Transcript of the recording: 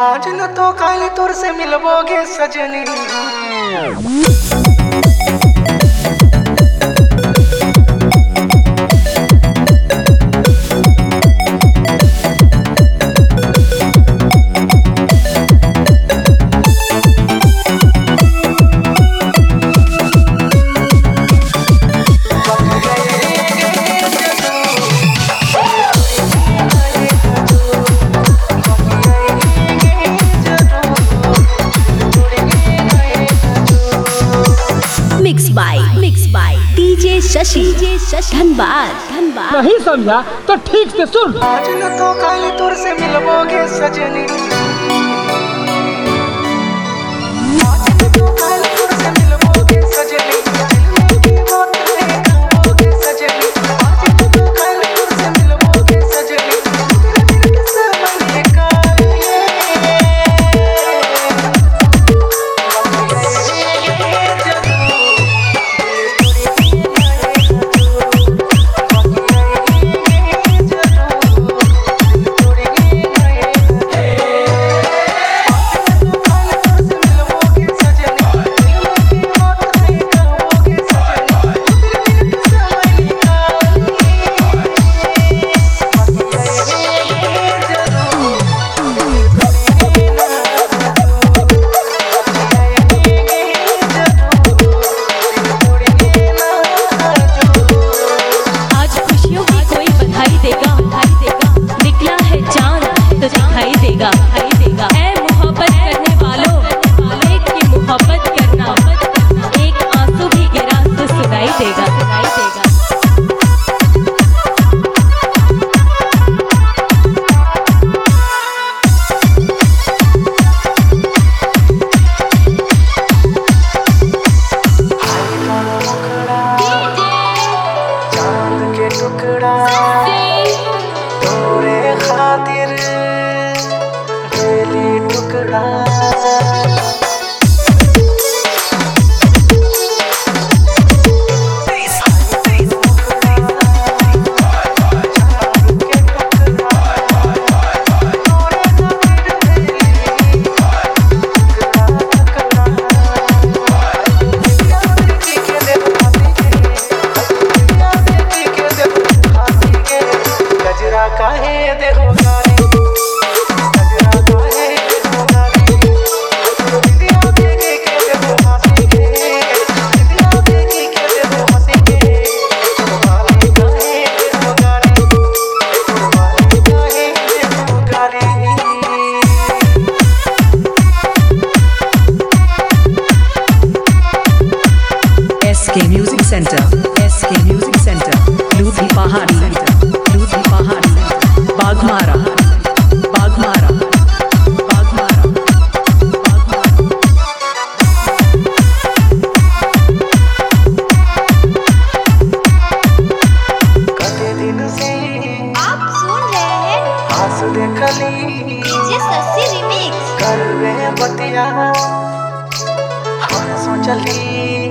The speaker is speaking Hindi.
आज न तो कल तुर से मिलबोगे सजनी। धनबाद धनबाद नहीं समझा तो ठीक से सुन। आज न तो कल तुर से मिलोगे सजनी। 的 centre S K music centre लूधी पहाड़ी सेंटर लूधी पहाड़ी बाघमारा बतिया। हाँ चली